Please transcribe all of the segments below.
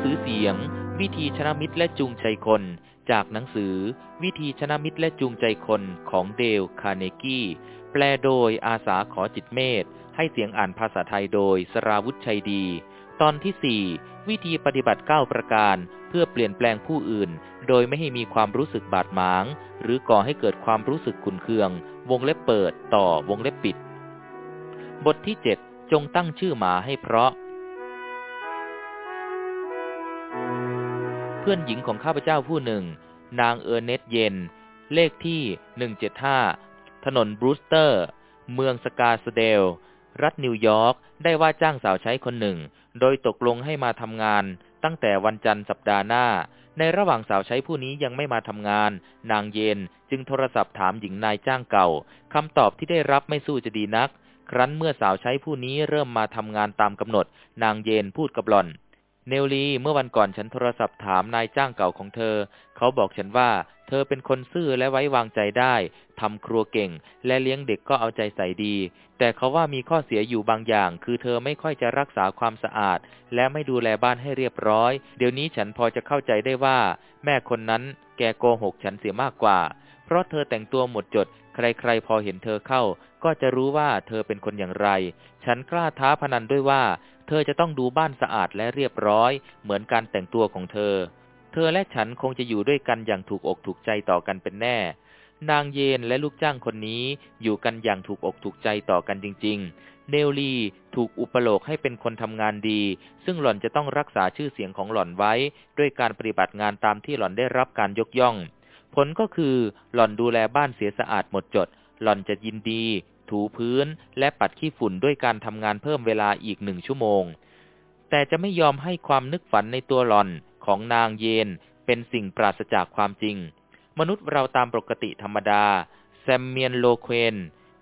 สือเสียง วิธีชนะมิตรและจูงใจคน จากหนังสือ วิธีชนะมิตรและจูงใจคนของเดลคาร์เนกี้ แปลโดยอาษาขอจิตต์เมตต์ให้เสียงอ่านภาษาไทยโดยสราวุธชัยดี ตอนที่ 4 วิธีปฏิบัติ 9 ประการ เพื่อเปลี่ยนแปลงผู้อื่น โดยไม่ให้มีความรู้สึกบาดหมาง หรือก่อให้เกิดความรู้สึกขุ่นเคือง วงเล็บเปิดต่อวงเล็บปิด บทที่ 7 จงตั้งชื่อหมาให้เพราะ เพื่อนหญิงของข้าพเจ้าผู้หนึ่ง นางเออร์เนตเยนเลขที่ 175 ถนนบรูสเตอร์ เมืองสกาสเดล รัฐนิวยอร์ก ได้ว่าจ้างสาวใช้คนหนึ่ง โดยตกลงให้มาทำงาน ตั้งแต่วันจันทร์สัปดาห์หน้า ในระหว่างสาวใช้ผู้นี้ยังไม่มาทำงาน นางเยนจึงโทรศัพท์ถามหญิงนายจ้างเก่าคำตอบที่ได้รับไม่สู้จะดีนัก ครั้นเมื่อสาวใช้ผู้นี้เริ่มมาทำงานตามกำหนด นางเยนพูดกับหล่อน เนลลีเมื่อวันก่อนฉันโทรศัพท์ถามนายจ้างเก่าของเธอ เขาบอกฉันว่า เธอเป็นคนซื่อและไว้วางใจได้ทำครัวเก่ง และเลี้ยงเด็กก็เอาใจใส่ดี แต่เขาว่ามีข้อเสียอยู่บางอย่าง คือเธอไม่ค่อยจะรักษาความสะอาด และไม่ดูแลบ้านให้เรียบร้อย เดี๋ยวนี้ฉันพอจะเข้าใจได้ว่า แม่คนนั้นแกโกหกฉันเสียมากกว่า เพราะเธอแต่งตัวหมดจด ใครๆพอเห็นเธอเข้า ก็จะรู้ว่าเธอเป็นคนอย่างไร ฉันกล้าท้าพนันด้วยว่า เธอจะต้องดูบ้านสะอาดและเรียบร้อย เหมือนการแต่งตัวของเธอ เธอและฉันคงจะอยู่ด้วยกันอย่างถูกอกถูกใจต่อกันเป็นแน่ นางเยนและลูกจ้างคนนี้อยู่กันอย่างถูกอกถูกใจต่อกันจริง ๆ เนลลีถูกอุปโลกให้เป็นคนทำงานดี ซึ่งหล่อนจะต้องรักษาชื่อเสียงของหล่อนไว้ ด้วยการปฏิบัติงานตามที่หล่อนได้รับการยกย่อง ผลก็คือหล่อนดูแลบ้านเสียสะอาดหมดจด หล่อนจะยินดี ถูพื้นและปัดขี้ฝุ่นด้วยการทำงานเพิ่มเวลาอีกหนึ่งชั่วโมง แต่จะไม่ยอมให้ความนึกฝันในตัวหล่อนของนางเยนเป็นสิ่งปราศจากความจริง มนุษย์เราตามปกติธรรมดา แซมเมียนโลเควน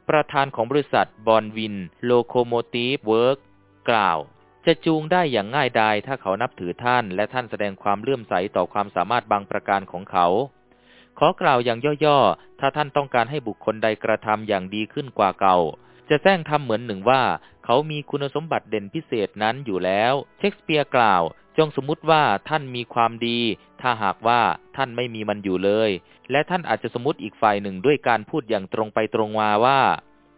ประธานของบริษัทบอลด์วิน โลโคโมทีฟเวิร์กกล่าว จะจูงได้อย่างง่ายดายถ้าเขานับถือท่าน และท่านแสดงความเลื่อมใสต่อความสามารถบางประการของเขา ขอกล่าวอย่างย่อๆ ถ้าท่านต้องการให้บุคคลใดกระทำอย่างดีขึ้นกว่าเก่า จงแสร้งทำเหมือนหนึ่งว่า เขามีคุณสมบัติเด่นพิเศษนั้นอยู่แล้ว เชคสเปียร์กล่าว จงสมมุติว่าท่านมีความดี ถ้าหากว่าท่านไม่มีมันอยู่เลย และท่านอาจจะสมมติอีกฝ่ายหนึ่งด้วยการพูดอย่างตรงไปตรงมาว่า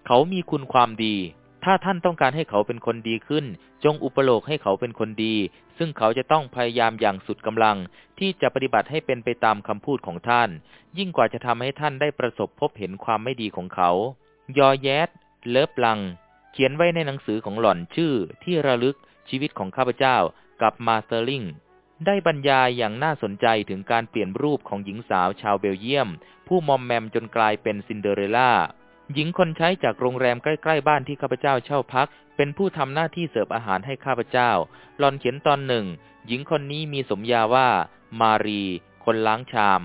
เขามีคุณความดี ถ้าท่านต้องการให้เขาเป็นคนดีขึ้น จงอุปโลกให้เขาเป็นคนดี ซึ่งเขาจะต้องพยายามอย่างสุดกำลัง ที่จะปฏิบัติให้เป็นไปตามคำพูดของท่าน ยิ่งกว่าจะทำให้ท่านได้ประสบพบเห็นความไม่ดีของเขา ยอแยดเลิฟลัง เขียนไว้ในหนังสือของหล่อนชื่อ ที่ระลึกชีวิตของข้าพเจ้ากับมาเตอร์ลิงก์ได้บรรยายอย่างน่าสนใจถึงการเปลี่ยนรูปของหญิงสาวชาวเบลเยียม ผู้มอมแมมจนกลายเป็นซินเดอเรลล่า หญิงคนใช้จากโรงแรมใกล้ๆบ้านที่ข้าพเจ้าเช่าพัก เป็นผู้ทำหน้าที่เสิร์ฟอาหารให้ข้าพเจ้าหล่อนเขียนตอนหนึ่ง หญิงคนนี้มีสมญาว่า มารี คนล้างชาม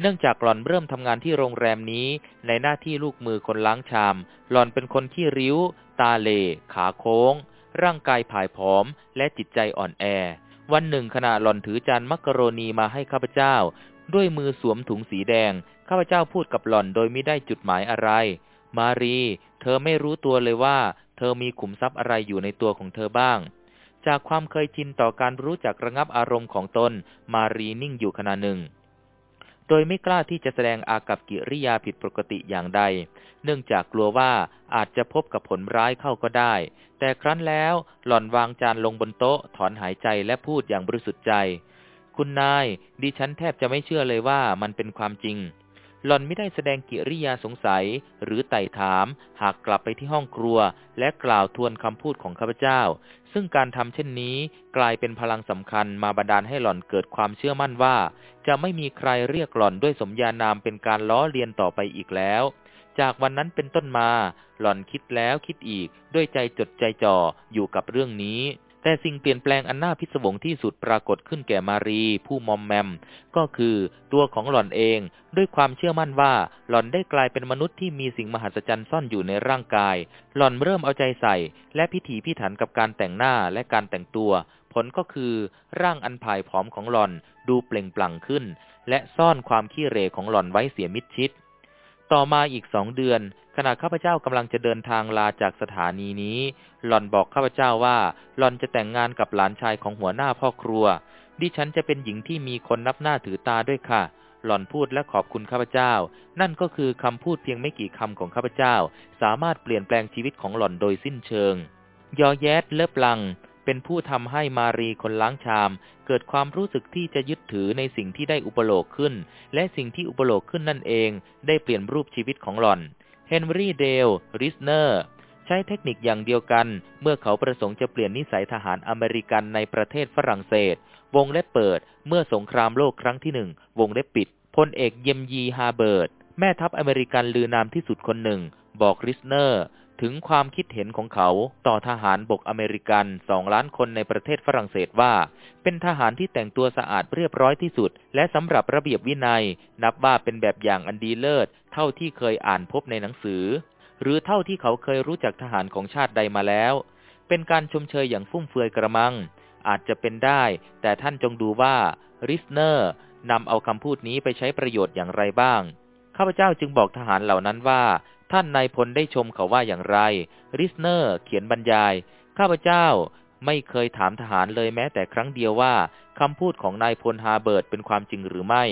เนื่องจากหล่อนเริ่มทำงานที่โรงแรมนี้ ในหน้าที่ลูกมือคนล้างชาม หลอนเป็นคนขี้ริ้ว ตาเล ขาโค้ง ร่างกายผายผอม และจิตใจอ่อนแอ วันหนึ่งขณะหลอนถือจานมักกะโรนีมาให้ข้าพเจ้า ด้วยมือสวมถุงสีแดง ข้าพเจ้าพูดกับหลอนโดยไม่ได้จุดหมายอะไร มารี เธอไม่รู้ตัวเลยว่า เธอมีขุมทรัพย์อะไรอยู่ในตัวของเธอบ้าง จากความเคยชินต่อการรู้จักระงับอารมณ์ของตน มารีนิ่งอยู่ขณะหนึ่ง โดยไม่กล้าที่จะแสดงอากับกิริยาผิดปกติอย่างใด เนื่องจากกลัวว่าอาจจะพบกับผลร้ายเข้าก็ได้ แต่ครั้นแล้วหล่อนวางจานลงบนโต๊ะ ถอนหายใจและพูดอย่างบริสุทธิ์ใจ คุณนาย ดิฉันแทบจะไม่เชื่อเลยว่ามันเป็นความจริง หล่อนไม่ได้แสดงกิริยาสงสัยหรือไต่ถาม หากกลับไปที่ห้องครัว และกล่าวทวนคำพูดของข้าพเจ้า ซึ่งการทำเช่นนี้กลายเป็นพลังสำคัญมาบันดาลให้หล่อนเกิดความเชื่อมั่นว่า จะไม่มีใครเรียกหล่อนด้วยสมญานามเป็นการล้อเลียนต่อไปอีกแล้ว จากวันนั้นเป็นต้นมา หล่อนคิดแล้วคิดอีกด้วยใจจดใจจ่ออยู่กับเรื่องนี้ แต่สิ่งเปลี่ยนแปลงอันน่าพิศวงที่สุดปรากฏขึ้นแก่มารีผู้มอมแมม ก็คือตัวของหล่อนเอง ด้วยความเชื่อมั่นว่าหล่อนได้กลายเป็นมนุษย์ที่มีสิ่งมหัศจรรย์ซ่อนอยู่ในร่างกาย หล่อนเริ่มเอาใจใส่ และพิถีพิถันกับการแต่งหน้าและการแต่งตัว ผลก็คือ ร่างอันผายผอมของหล่อนดูเปล่งปลั่งขึ้น และซ่อนความขี้เหร่ของหล่อนไว้เสียมิดชิด ต่อมาอีกสองเดือน ขณะข้าพเจ้ากำลังจะเดินทางลาจากสถานีนี้ หล่อนบอกข้าพเจ้าว่า หล่อนจะแต่งงานกับหลานชายของหัวหน้าพ่อครัว ดิฉันจะเป็นหญิงที่มีคนนับหน้าถือตาด้วยค่ะ หล่อนพูดและขอบคุณข้าพเจ้า นั่นก็คือคำพูดเพียงไม่กี่คำของข้าพเจ้า สามารถเปลี่ยนแปลงชีวิตของหล่อนโดยสิ้นเชิง ยอร์แยตเลอบลัง เป็นผู้ทำให้มารีคนล้างชาม เกิดความรู้สึกที่จะยึดถือในสิ่งที่ได้อุปโลกน์ขึ้น และสิ่งที่อุปโลกน์ขึ้นนั่นเอง ได้เปลี่ยนรูปชีวิตของหล่อนเฮนรี่เดลริสเนอร์ใช้เทคนิคอย่างเดียวกัน เมื่อเขาประสงค์จะเปลี่ยนนิสัยทหารอเมริกันในประเทศฝรั่งเศส วงเล็บเปิด เมื่อสงครามโลกครั้งที่หนึ่ง วงเล็บปิดพลเอกเยมยีฮาเบิร์ตแม่ทัพอเมริกันลือนามที่สุดคนหนึ่ง บอกริสเนอร์ ถึงความคิดเห็นของเขาต่อทหารบกอเมริกันสองล้านคนในประเทศฝรั่งเศสว่า เป็นทหารที่แต่งตัวสะอาดเรียบร้อยที่สุด และสำหรับระเบียบวินัย นับว่าเป็นแบบอย่างอันดีเลิศ เท่าที่เคยอ่านพบในหนังสือ หรือเท่าที่เขาเคยรู้จักทหารของชาติใดมาแล้ว เป็นการชมเชยอย่างฟุ่มเฟือยกระมัง อาจจะเป็นได้ แต่ท่านจงดูว่าริสเนอร์นำเอาคำพูดนี้ไปใช้ประโยชน์อย่างไรบ้างข้าพเจ้าจึงบอกทหารเหล่านั้นว่า ท่านนายพลได้ชมเขาว่าอย่างไร ริสเนอร์เขียนบรรยาย ข้าพเจ้าไม่เคยถามทหารเลยแม้แต่ครั้งเดียวว่าคำพูดของนายพลฮาเบิร์ตเป็นความจริงหรือไม่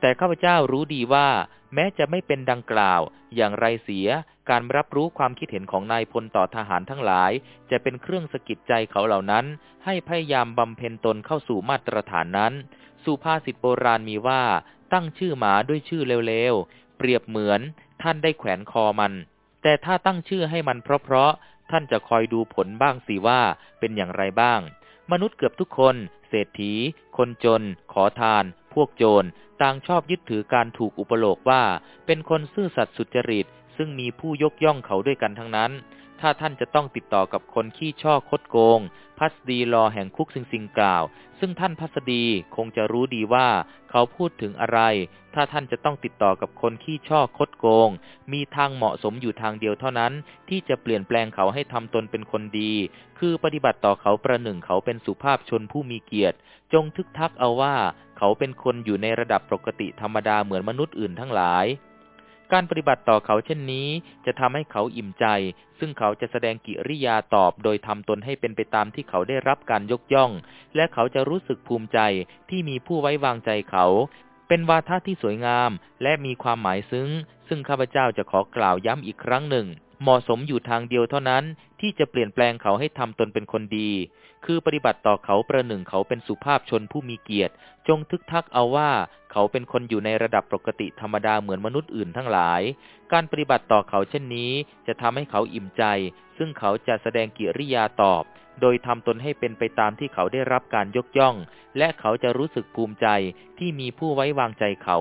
แต่ข้าพเจ้ารู้ดีว่า แม้จะไม่เป็นดังกล่าว อย่างไรเสีย การรับรู้ความคิดเห็นของนายพลต่อทหารทั้งหลาย จะเป็นเครื่องสะกิดใจเขาเหล่านั้น ให้พยายามบำเพ็ญตนเข้าสู่มาตรฐานนั้น สุภาษิตโบราณมีว่า ตั้งชื่อหมาด้วยชื่อเร็วๆ เปรียบเหมือน ท่านได้แขวนคอมัน แต่ถ้าตั้งชื่อให้มันเพราะๆท่านจะคอยดูผลบ้างสิว่าเป็นอย่างไรบ้าง มนุษย์เกือบทุกคน เศรษฐี คนจน ขอทาน พวกโจรต่างชอบยึดถือการถูกอุปโลกว่า เป็นคนซื่อสัตย์สุจริต ซึ่งมีผู้ยกย่องเขาด้วยกันทั้งนั้น ถ้าท่านจะต้องติดต่อกับคนขี้ช่อคดโกง พัสดีรอแห่งคุกสิงสิงกล่าว ซึ่งท่านพัสดีคงจะรู้ดีว่าเขาพูดถึงอะไร ถ้าท่านจะต้องติดต่อกับคนขี้ช่อคดโกง มีทางเหมาะสมอยู่ทางเดียวเท่านั้น ที่จะเปลี่ยนแปลงเขาให้ทำตนเป็นคนดี คือปฏิบัติต่อเขาประหนึ่งเขาเป็นสุภาพชนผู้มีเกียรติ จงทึกทักเอาว่า เขาเป็นคนอยู่ในระดับปกติธรรมดาเหมือนมนุษย์อื่นทั้งหลาย การปฏิบัติต่อเขาเช่นนี้ จะทำให้เขาอิ่มใจ ซึ่งเขาจะแสดงกิริยาตอบ โดยทำตนให้เป็นไปตามที่เขาได้รับการยกย่อง และเขาจะรู้สึกภูมิใจที่มีผู้ไว้วางใจเขา เป็นวาทะที่สวยงามและมีความหมายซึ้ง ซึ่งข้าพเจ้าจะขอกล่าวย้ำอีกครั้งหนึ่ง เหมาะสมอยู่ทางเดียวเท่านั้นที่จะเปลี่ยนแปลงเขาให้ทำตนเป็นคนดี คือปฏิบัติต่อเขาประหนึ่งเขาเป็นสุภาพชนผู้มีเกียรติ จงทึกทักเอาว่าเขาเป็นคนอยู่ในระดับปกติธรรมดาเหมือนมนุษย์อื่นทั้งหลาย การปฏิบัติต่อเขาเช่นนี้ จะทำให้เขาอิ่มใจ ซึ่งเขาจะแสดงกิริยาตอบ โดยทำตนให้เป็นไปตามที่เขาได้รับการยกย่อง และเขาจะรู้สึกภูมิใจที่มีผู้ไว้วางใจเขา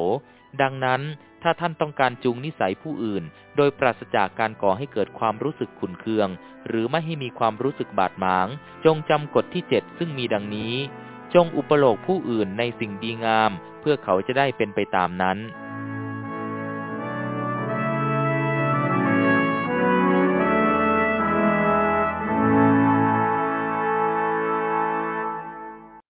ดังนั้นถ้าท่านต้องการจูงนิสัยผู้อื่น โดยปราศจากการก่อให้เกิดความรู้สึกขุนเคือง หรือไม่ให้มีความรู้สึกบาดหมาง จงจำกฎที่เจ็ดซึ่งมีดังนี้ จงอุปโลกผู้อื่นในสิ่งดีงาม เพื่อเขาจะได้เป็นไปตามนั้น